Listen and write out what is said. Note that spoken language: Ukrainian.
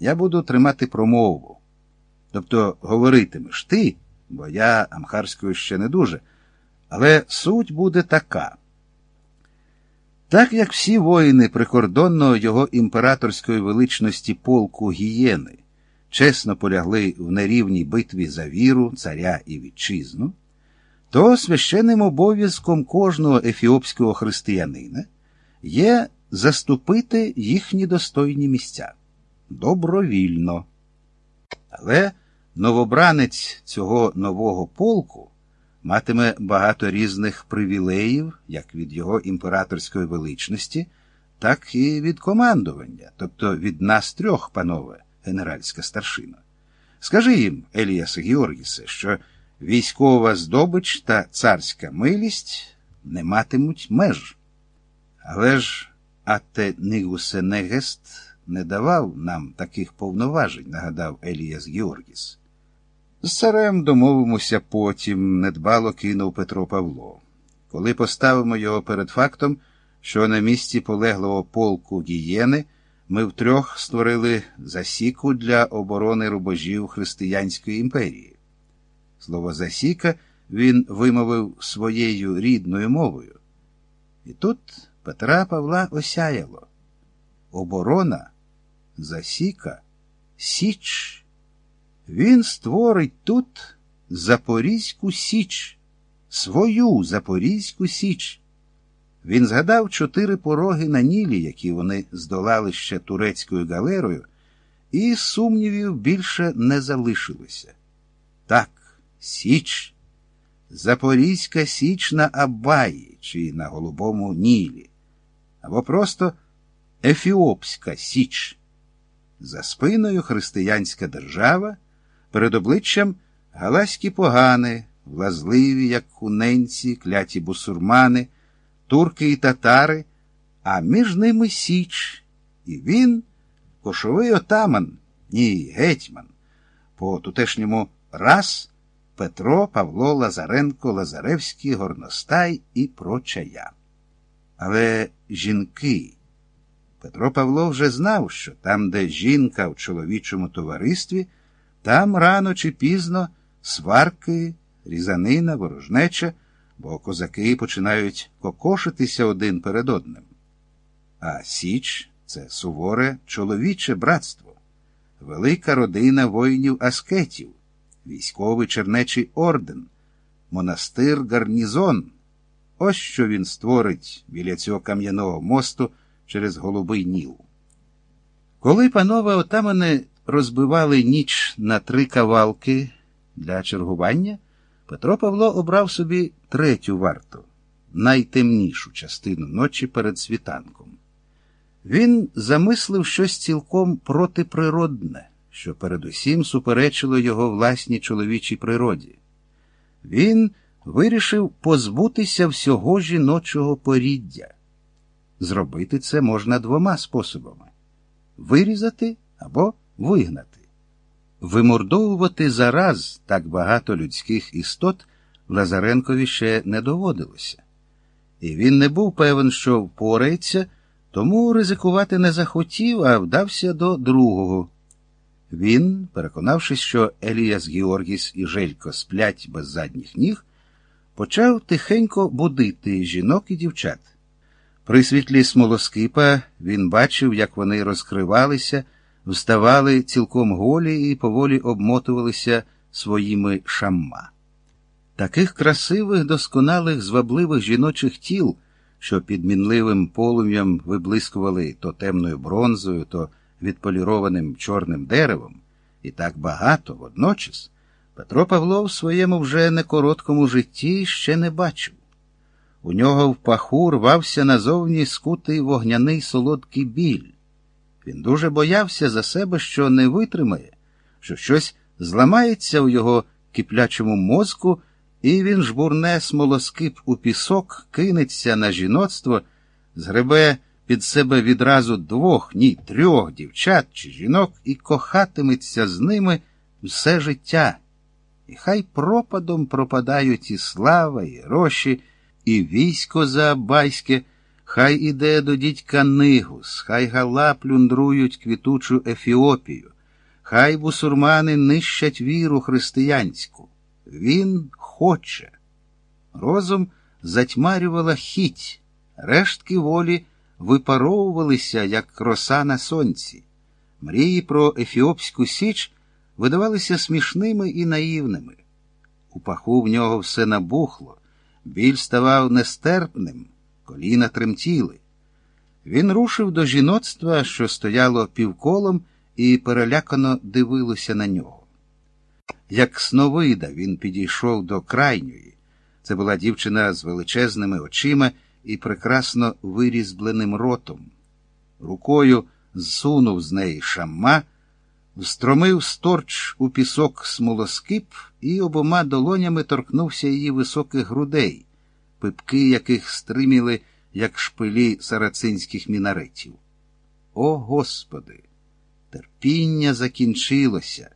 я буду тримати промову. Тобто говоритимеш ти, бо я амхарською ще не дуже, але суть буде така. Так як всі воїни прикордонного його імператорської величності полку гієни чесно полягли в нерівній битві за віру, царя і вітчизну, то священним обов'язком кожного ефіопського християнина є заступити їхні достойні місця добровільно. Але новобранець цього нового полку матиме багато різних привілеїв, як від його імператорської величності, так і від командування, тобто від нас трьох, панове, генеральська старшина. Скажи їм, Еліас Георгісе, що військова здобич та царська милість не матимуть меж. Але ж Ате Нигусенегест не давав нам таких повноважень, нагадав Еліас Георгіс. З царем домовимося потім, недбало кинув Петро Павло. Коли поставимо його перед фактом, що на місці полеглого полку гієни ми втрьох створили засіку для оборони рубежів Християнської імперії. Слово засіка він вимовив своєю рідною мовою. І тут Петра Павла осяяло. Оборона, засіка, січ. Він створить тут Запорізьку Січ, свою Запорізьку Січ. Він згадав чотири пороги на Нілі, які вони здолали ще турецькою галерою, і сумнівів більше не залишилося. Так, Січ, Запорізька Січ на Абаї чи на Голубому Нілі, або просто Ефіопська Січ. За спиною християнська держава, перед обличчям галаські погани, влазливі, як хуненці, кляті бусурмани, турки і татари, а між ними Січ, і він кошовий отаман, ні, гетьман, по тутешньому раз Петро, Павло, Лазаренко, Лазаревський, Горностай і прочая. Але жінки. Петро Павло вже знав, що там, де жінка в чоловічому товаристві, там рано чи пізно сварки, різанина, ворожнеча, бо козаки починають кокошитися один перед одним. А Січ це суворе чоловіче братство, велика родина воїнів аскетів, військовий чернечий орден, монастир гарнізон. Ось що він створить біля цього кам'яного мосту через голубий ніл. Коли панове отамани розбивали ніч на три кавалки для чергування, Петро Павло обрав собі третю варту, найтемнішу частину ночі перед світанком. Він замислив щось цілком протиприродне, що передусім суперечило його власній чоловічій природі. Він вирішив позбутися всього жіночого поріддя. Зробити це можна двома способами вирізати або вигнати. Вимордовувати зараз так багато людських істот Лазаренкові ще не доводилося, і він не був певен, що впорається, тому ризикувати не захотів, а вдався до другого. Він, переконавшись, що Еліас Георгіс і Желько сплять без задніх ніг, почав тихенько будити жінок і дівчат. При світлі смолоскипа він бачив, як вони розкривалися, вставали цілком голі і поволі обмотувалися своїми шамма. Таких красивих, досконалих, звабливих жіночих тіл, що під мінливим полум'ям виблискували то темною бронзою, то відполірованим чорним деревом, і так багато водночас, Петро Павло в своєму вже некороткому житті ще не бачив. У нього в паху рвався назовні скутий вогняний солодкий біль. Він дуже боявся за себе, що не витримає, що щось зламається у його киплячому мозку, і він жбурне смолоскип у пісок, кинеться на жіноцтво, згребе під себе відразу двох, ні, трьох дівчат чи жінок і кохатиметься з ними все життя. І хай пропадом пропадають і слава, і гроші, і військо заабайське, Хай іде до дідька Нигус, хай гала плюндрують квітучу Ефіопію, хай бусурмани нищать віру християнську. Він хоче. Розум затьмарювала хіть, рештки волі випаровувалися, як роса на сонці. Мрії про Ефіопську Січ видавалися смішними і наївними. У паху в нього все набухло, біль ставав нестерпним, коліна тремтіли. Він рушив до жіноцтва, що стояло півколом, і перелякано дивилося на нього. Як сновида він підійшов до крайньої. Це була дівчина з величезними очима і прекрасно вирізбленим ротом. Рукою зсунув з неї шамма, встромив сторч у пісок смолоскип і обома долонями торкнувся її високих грудей, пипки яких стриміли, як шпилі сарацинських мінаретів. О Господи! Терпіння закінчилося.